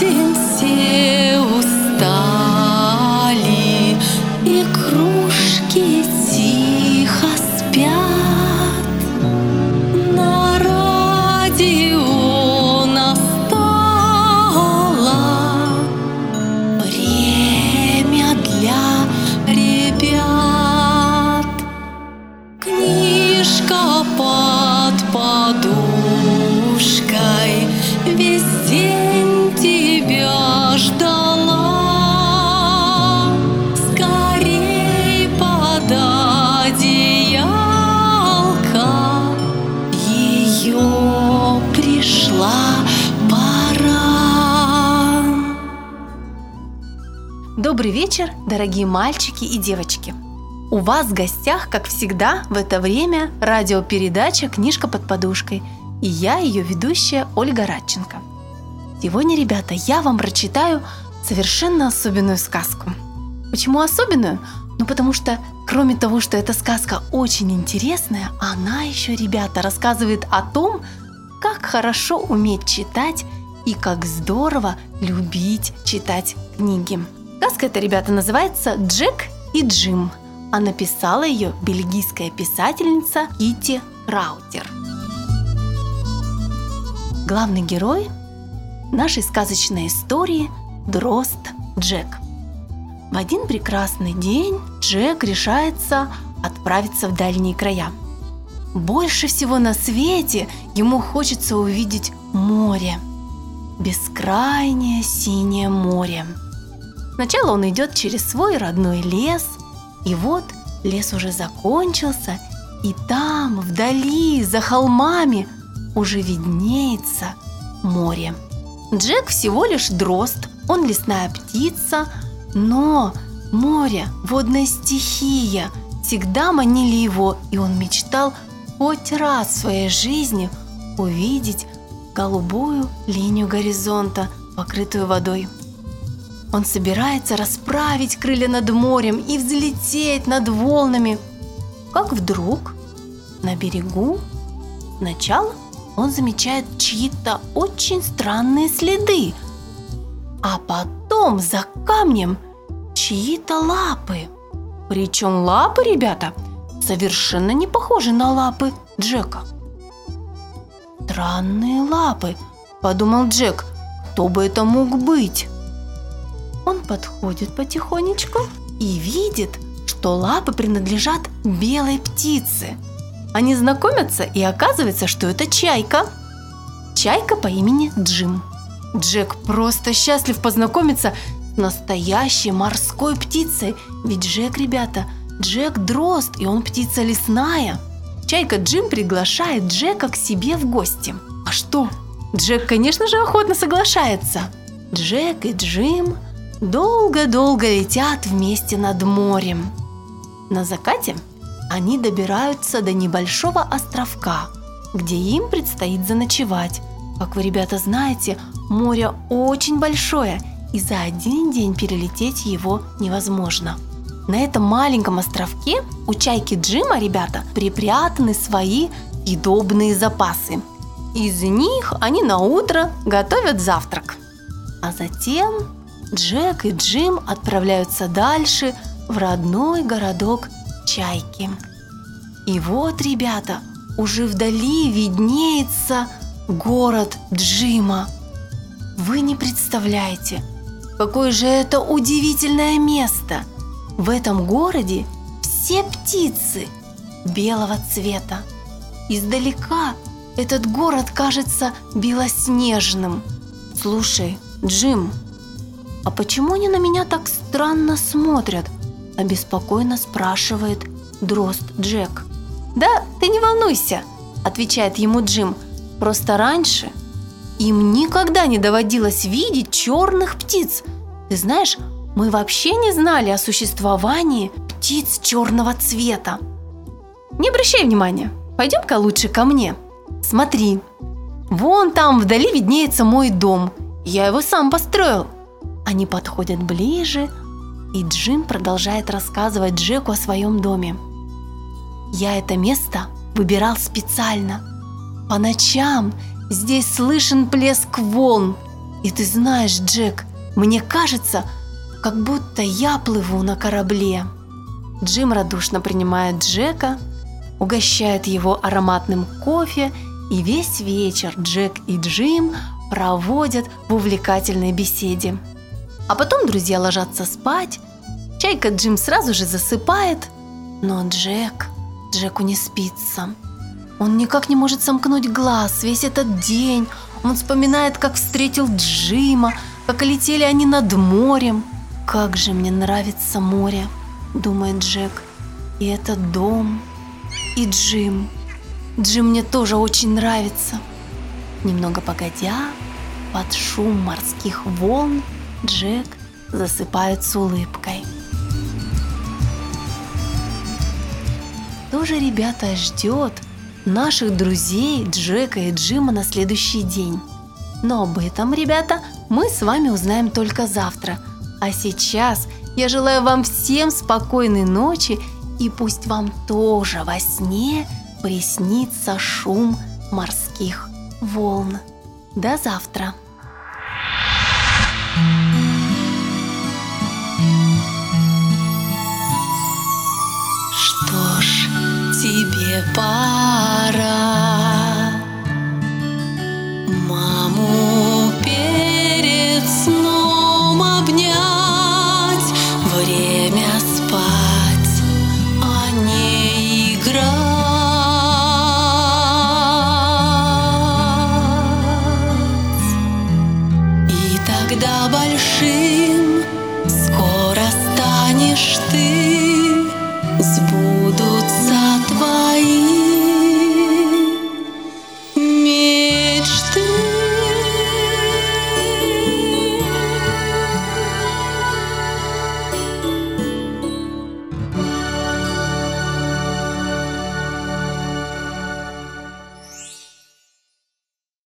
день Добрый вечер, дорогие мальчики и девочки! У вас в гостях, как всегда, в это время радиопередача «Книжка под подушкой» и я, ее ведущая Ольга Радченко. Сегодня, ребята, я вам прочитаю совершенно особенную сказку. Почему особенную? Ну, потому что, кроме того, что эта сказка очень интересная, она еще, ребята, рассказывает о том, как хорошо уметь читать и как здорово любить читать книги. Сказка эта, ребята, называется «Джек и Джим», а написала ее бельгийская писательница Кити Краутер. Главный герой нашей сказочной истории – Дрозд Джек. В один прекрасный день Джек решается отправиться в дальние края. Больше всего на свете ему хочется увидеть море. Бескрайнее синее море. Сначала он идет через свой родной лес, и вот лес уже закончился, и там, вдали, за холмами, уже виднеется море. Джек всего лишь дрозд, он лесная птица, но море, водная стихия всегда манили его, и он мечтал хоть раз в своей жизни увидеть голубую линию горизонта, покрытую водой. Он собирается расправить крылья над морем и взлететь над волнами. Как вдруг на берегу сначала он замечает чьи-то очень странные следы, а потом за камнем чьи-то лапы. Причем лапы, ребята, совершенно не похожи на лапы Джека. Странные лапы, подумал Джек, кто бы это мог быть? Он подходит потихонечку и видит, что лапы принадлежат белой птице. Они знакомятся, и оказывается, что это чайка. Чайка по имени Джим. Джек просто счастлив познакомиться с настоящей морской птицей. Ведь Джек, ребята, Джек дрозд, и он птица лесная. Чайка Джим приглашает Джека к себе в гости. А что? Джек, конечно же, охотно соглашается. Джек и Джим долго-долго летят вместе над морем. На закате они добираются до небольшого островка, где им предстоит заночевать. Как вы, ребята, знаете, море очень большое, и за один день перелететь его невозможно. На этом маленьком островке у чайки Джима, ребята, припрятаны свои съедобные запасы. Из них они на утро готовят завтрак. А затем Джек и Джим отправляются дальше в родной городок Чайки. И вот, ребята, уже вдали виднеется город Джима. Вы не представляете, какое же это удивительное место. В этом городе все птицы белого цвета. Издалека этот город кажется белоснежным. Слушай, Джим, а почему они на меня так странно смотрят? Обеспокоенно спрашивает дрозд Джек. Да, ты не волнуйся, отвечает ему Джим. Просто раньше им никогда не доводилось видеть черных птиц. Ты знаешь, мы вообще не знали о существовании птиц черного цвета. Не обращай внимания, пойдем-ка лучше ко мне. Смотри, вон там вдали виднеется мой дом. Я его сам построил. Они подходят ближе, и Джим продолжает рассказывать Джеку о своем доме. Я это место выбирал специально. По ночам здесь слышен плеск волн. И ты знаешь, Джек, мне кажется, как будто я плыву на корабле. Джим радушно принимает Джека, угощает его ароматным кофе, и весь вечер Джек и Джим проводят в увлекательной беседе. А потом друзья ложатся спать, Чайка Джим сразу же засыпает, но Джек, Джеку не спится. Он никак не может сомкнуть глаз весь этот день. Он вспоминает, как встретил Джима, как летели они над морем. «Как же мне нравится море», — думает Джек. «И этот дом, и Джим. Джим мне тоже очень нравится». Немного погодя, под шум морских волн, Джек засыпает с улыбкой. Что же ребята ждет наших друзей Джека и Джима на следующий день? Но об этом, ребята, мы с вами узнаем только завтра – а сейчас я желаю вам всем спокойной ночи и пусть вам тоже во сне приснится шум морских волн. До завтра! пора Маму перед сном обнять время спать, а не играть. тогда большим скоро станешь ты сбудутся твои